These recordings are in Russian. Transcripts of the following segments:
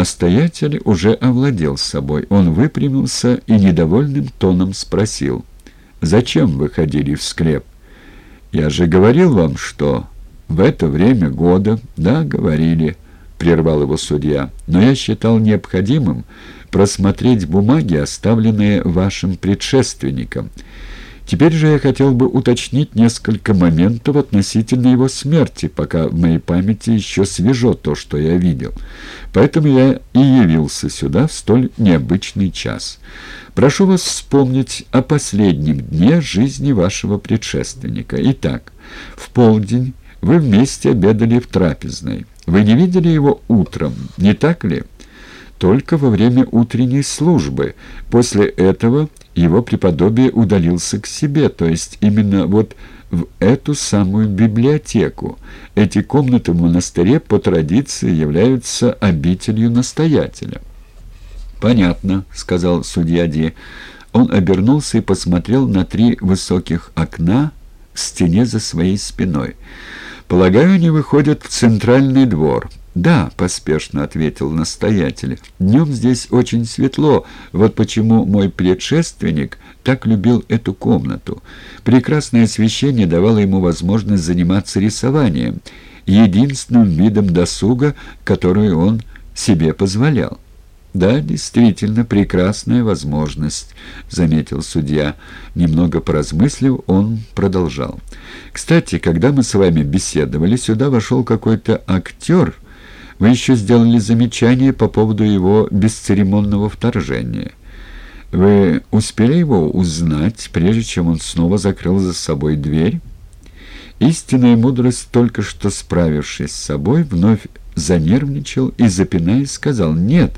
Настоятель уже овладел собой. Он выпрямился и недовольным тоном спросил. «Зачем вы ходили в склеп?» «Я же говорил вам, что в это время года...» «Да, говорили», — прервал его судья. «Но я считал необходимым просмотреть бумаги, оставленные вашим предшественником». Теперь же я хотел бы уточнить несколько моментов относительно его смерти, пока в моей памяти еще свежо то, что я видел. Поэтому я и явился сюда в столь необычный час. Прошу вас вспомнить о последнем дне жизни вашего предшественника. Итак, в полдень вы вместе обедали в трапезной. Вы не видели его утром, не так ли? Только во время утренней службы. После этого его преподобие удалился к себе, то есть именно вот в эту самую библиотеку. Эти комнаты в монастыре по традиции являются обителью настоятеля. «Понятно», — сказал судья Ди. Он обернулся и посмотрел на три высоких окна в стене за своей спиной. «Полагаю, они выходят в центральный двор». «Да», — поспешно ответил настоятель, — «днем здесь очень светло, вот почему мой предшественник так любил эту комнату. Прекрасное освещение давало ему возможность заниматься рисованием, единственным видом досуга, который он себе позволял». «Да, действительно, прекрасная возможность», — заметил судья. Немного поразмыслив, он продолжал. «Кстати, когда мы с вами беседовали, сюда вошел какой-то актер...» Вы еще сделали замечание по поводу его бесцеремонного вторжения. Вы успели его узнать, прежде чем он снова закрыл за собой дверь? Истинная мудрость, только что справившись с собой, вновь занервничал и, запинаясь, сказал «нет».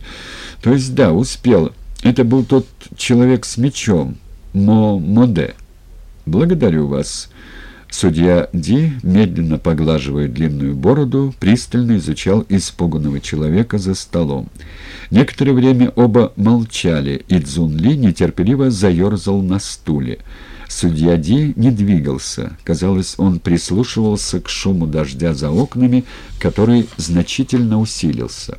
То есть да, успел. Это был тот человек с мечом, Мо Моде. «Благодарю вас». Судья Ди, медленно поглаживая длинную бороду, пристально изучал испуганного человека за столом. Некоторое время оба молчали, и Цзун Ли нетерпеливо заерзал на стуле. Судья Ди не двигался. Казалось, он прислушивался к шуму дождя за окнами, который значительно усилился.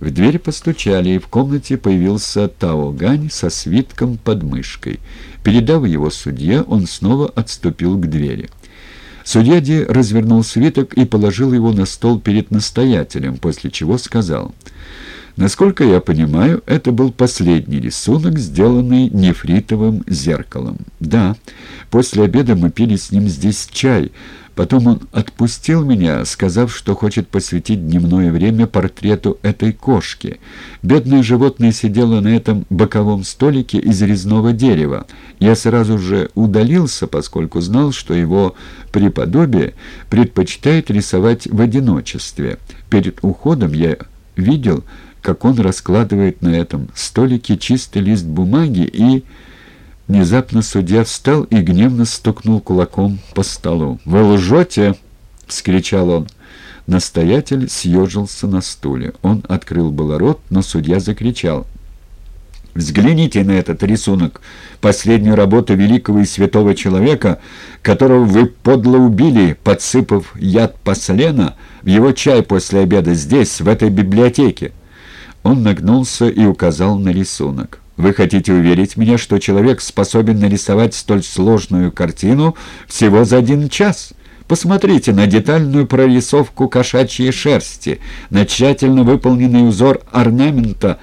В дверь постучали, и в комнате появился Тао Гань со свитком под мышкой. Передав его судье, он снова отступил к двери. Судья Ди развернул свиток и положил его на стол перед настоятелем, после чего сказал... Насколько я понимаю, это был последний рисунок, сделанный нефритовым зеркалом. Да, после обеда мы пили с ним здесь чай. Потом он отпустил меня, сказав, что хочет посвятить дневное время портрету этой кошки. Бедное животное сидело на этом боковом столике из резного дерева. Я сразу же удалился, поскольку знал, что его преподобие предпочитает рисовать в одиночестве. Перед уходом я видел как он раскладывает на этом столике чистый лист бумаги и... Внезапно судья встал и гневно стукнул кулаком по столу. «Вы лжете!» — вскричал он. Настоятель съежился на стуле. Он открыл было рот, но судья закричал. «Взгляните на этот рисунок, последнюю работу великого и святого человека, которого вы подло убили, подсыпав яд послена в его чай после обеда здесь, в этой библиотеке». Он нагнулся и указал на рисунок. «Вы хотите уверить меня, что человек способен нарисовать столь сложную картину всего за один час?» Посмотрите на детальную прорисовку кошачьей шерсти, на тщательно выполненный узор орнамента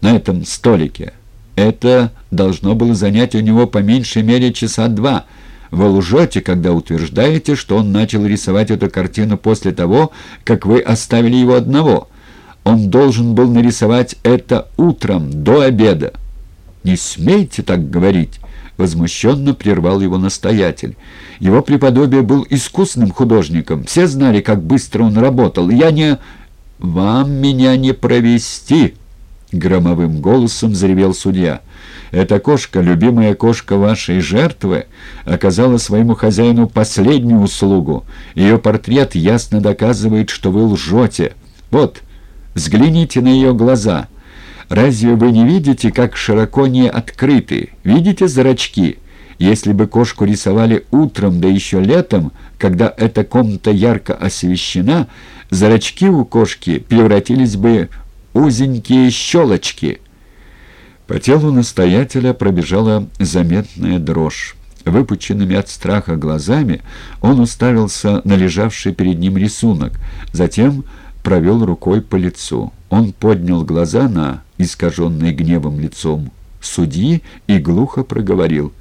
на этом столике. Это должно было занять у него по меньшей мере часа два. Вы лжете, когда утверждаете, что он начал рисовать эту картину после того, как вы оставили его одного». Он должен был нарисовать это утром, до обеда. «Не смейте так говорить!» — возмущенно прервал его настоятель. Его преподобие был искусным художником. Все знали, как быстро он работал. Я не... «Вам меня не провести!» — громовым голосом заревел судья. «Эта кошка, любимая кошка вашей жертвы, оказала своему хозяину последнюю услугу. Ее портрет ясно доказывает, что вы лжете. Вот, Взгляните на ее глаза. Разве вы не видите, как широко не открыты? Видите зрачки? Если бы кошку рисовали утром, да еще летом, когда эта комната ярко освещена, зрачки у кошки превратились бы узенькие щелочки». По телу настоятеля пробежала заметная дрожь. Выпученными от страха глазами он уставился на лежавший перед ним рисунок, затем провел рукой по лицу. Он поднял глаза на искаженное гневом лицом судьи и глухо проговорил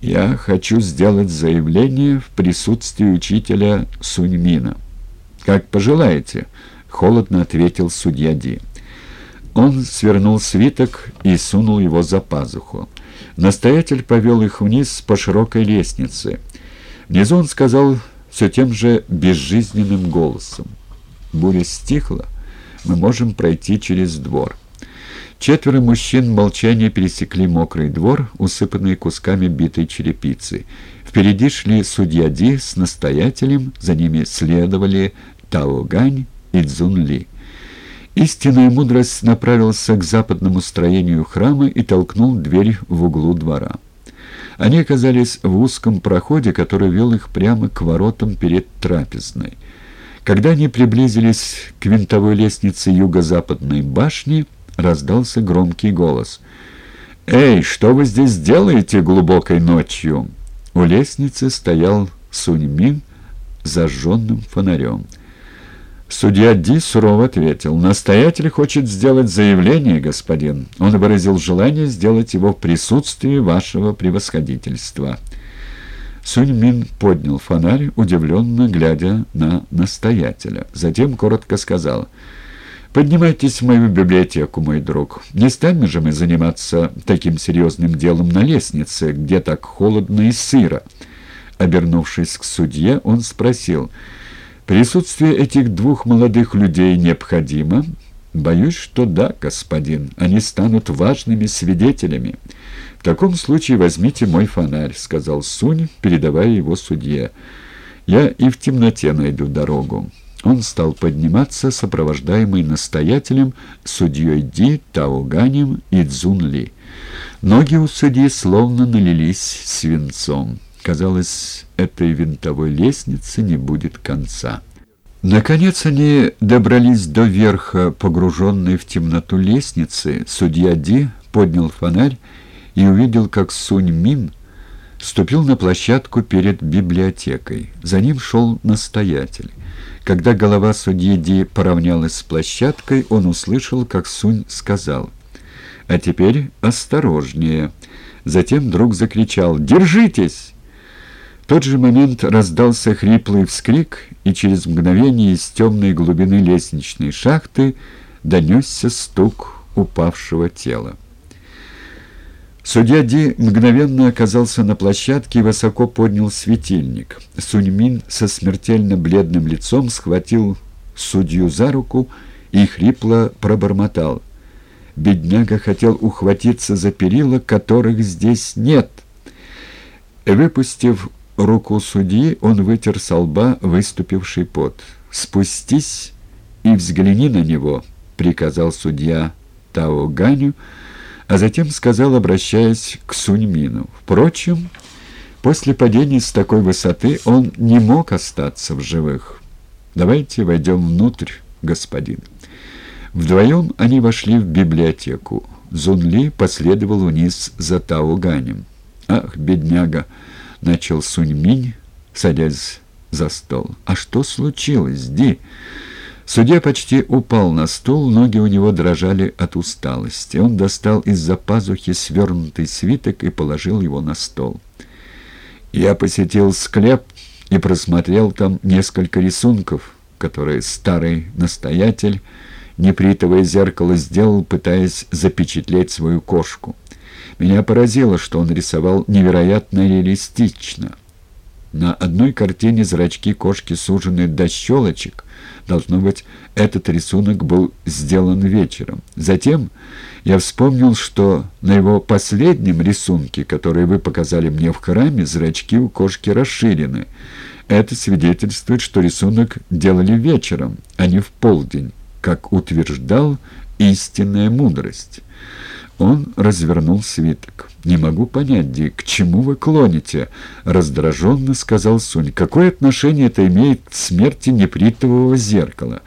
«Я хочу сделать заявление в присутствии учителя Суньмина». «Как пожелаете», — холодно ответил судья Ди. Он свернул свиток и сунул его за пазуху. Настоятель повел их вниз по широкой лестнице. Внизу он сказал все тем же безжизненным голосом. «Буря стихла, мы можем пройти через двор». Четверо мужчин в молчании пересекли мокрый двор, усыпанный кусками битой черепицы. Впереди шли судья Ди с настоятелем, за ними следовали Тао Гань и Цзун Ли. Истинная мудрость направился к западному строению храма и толкнул дверь в углу двора. Они оказались в узком проходе, который вел их прямо к воротам перед трапезной. Когда они приблизились к винтовой лестнице юго-западной башни, раздался громкий голос. «Эй, что вы здесь делаете глубокой ночью?» У лестницы стоял Суньмин с зажженным фонарем. Судья Ди сурово ответил, «Настоятель хочет сделать заявление, господин. Он выразил желание сделать его в присутствии вашего превосходительства». Сунь Мин поднял фонарь, удивленно глядя на настоятеля. Затем коротко сказал, «Поднимайтесь в мою библиотеку, мой друг. Не станем же мы заниматься таким серьезным делом на лестнице, где так холодно и сыро». Обернувшись к судье, он спросил, Присутствие этих двух молодых людей необходимо? Боюсь, что да, господин. Они станут важными свидетелями. В таком случае возьмите мой фонарь, сказал Сунь, передавая его судье. Я и в темноте найду дорогу. Он стал подниматься, сопровождаемый настоятелем, судьей Ди, Тауганем и Цзунли. Ноги у судьи словно налились свинцом. Казалось, этой винтовой лестнице не будет конца. Наконец они добрались до верха, погруженной в темноту лестницы. Судья Ди поднял фонарь и увидел, как Сунь Мин ступил на площадку перед библиотекой. За ним шел настоятель. Когда голова судьи Ди поравнялась с площадкой, он услышал, как Сунь сказал «А теперь осторожнее». Затем вдруг закричал «Держитесь!» В тот же момент раздался хриплый вскрик, и через мгновение из темной глубины лестничной шахты донесся стук упавшего тела. Судья Ди мгновенно оказался на площадке и высоко поднял светильник. Суньмин со смертельно бледным лицом схватил судью за руку и хрипло пробормотал. Бедняга хотел ухватиться за перила, которых здесь нет. Выпустив руку судьи, он вытер со лба выступивший пот. «Спустись и взгляни на него», — приказал судья Тао Ганю, а затем сказал, обращаясь к Суньмину. Впрочем, после падения с такой высоты он не мог остаться в живых. «Давайте войдем внутрь, господин». Вдвоем они вошли в библиотеку. Зунли последовал вниз за Тао Ганем. «Ах, бедняга!» Начал Суньминь, садясь за стол. «А что случилось, Ди?» Судья почти упал на стул, ноги у него дрожали от усталости. Он достал из-за пазухи свернутый свиток и положил его на стол. «Я посетил склеп и просмотрел там несколько рисунков, которые старый настоятель, непритовое зеркало, сделал, пытаясь запечатлеть свою кошку. Меня поразило, что он рисовал невероятно реалистично. На одной картине зрачки кошки сужены до щелочек. Должно быть, этот рисунок был сделан вечером. Затем я вспомнил, что на его последнем рисунке, который вы показали мне в храме, зрачки у кошки расширены. Это свидетельствует, что рисунок делали вечером, а не в полдень, как утверждал истинная мудрость. Он развернул свиток. «Не могу понять, Ди, к чему вы клоните?» — раздраженно сказал Сунь. «Какое отношение это имеет к смерти непритового зеркала?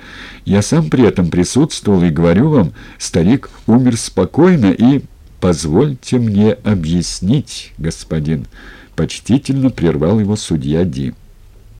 Я сам при этом присутствовал и говорю вам, старик умер спокойно и...» «Позвольте мне объяснить, господин», — почтительно прервал его судья Ди.